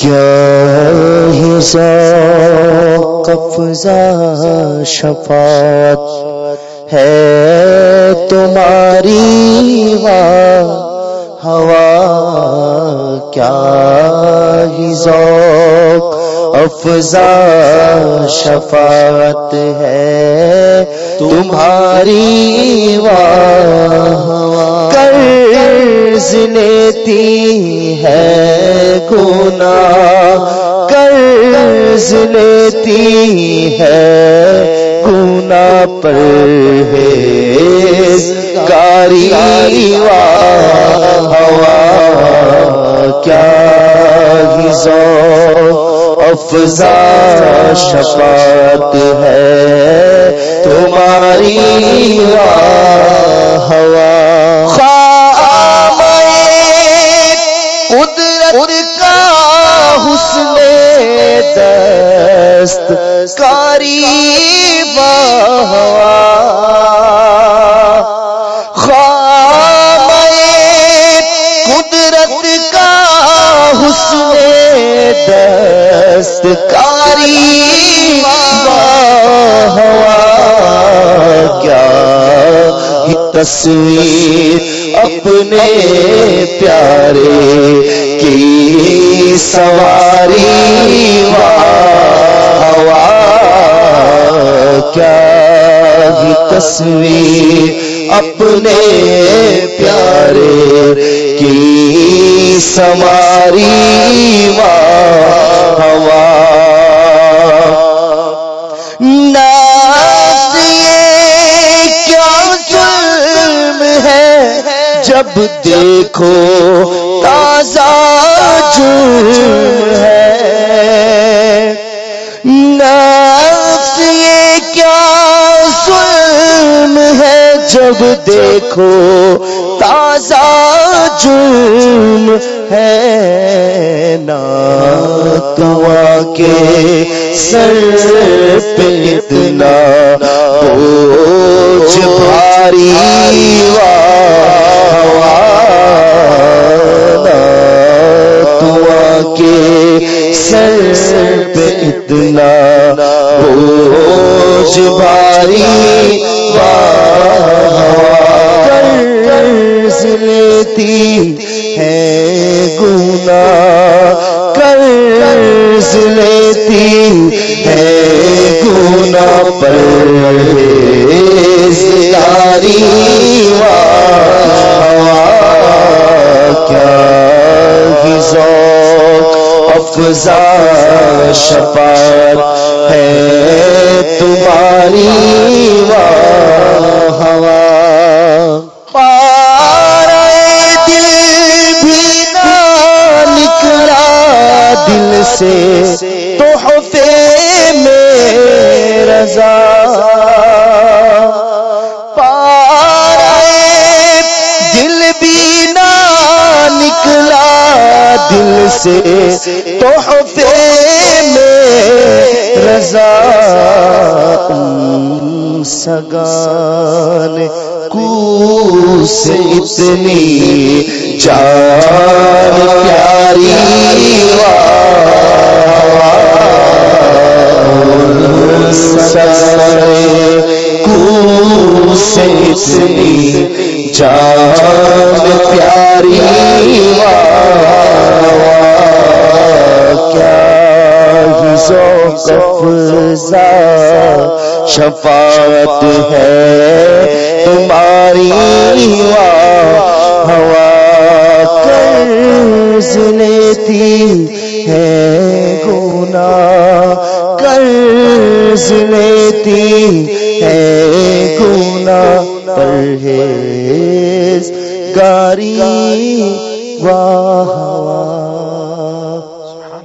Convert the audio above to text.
کیا ذوق افزا شفاعت ہے تمہاری ہوا کیا ہی ذوق افزا شفاعت ہے تمہاری واہ قرض لیتی ہے گنا قرض لیتی ہے گنا پر ہے کاری ہوا، کیا افزا شفاعت ہے؟ تمہاری ہوا۔ قدرت کا حسن دست کاری ہوا قدرت کا حسن دست کاری ہوا کیا تصویر اپنے پیارے کی سواری ہوا کیا جی تصویر اپنے پیارے کی سواری ہوا جب دیکھو تازہ جرم ہے۔ نفس یہ کیا ظلم ہے جب دیکھو تازہ جرم ہے۔ نا کے سر پہ اتنا بوجھ بھاری کے پہ اتنا بوجھ بھاری قرض لیتی ہے گنا قرض لیتی ہے گنا پر افزا شفاعت ہے تمہاری ہوا پارے دل بھی نہ نکلا دل سے تو ہوتے میں رضا۔ دل سے تحفے میں رضا سگان کو سے اتنی جان پیاری کو سے اتنی جان پیاری افزا، شفاعت ہے تمہاری ہوا قرض لیتی ہے گنا قرض لیتی ہے گنا پرہیز گاری واہ۔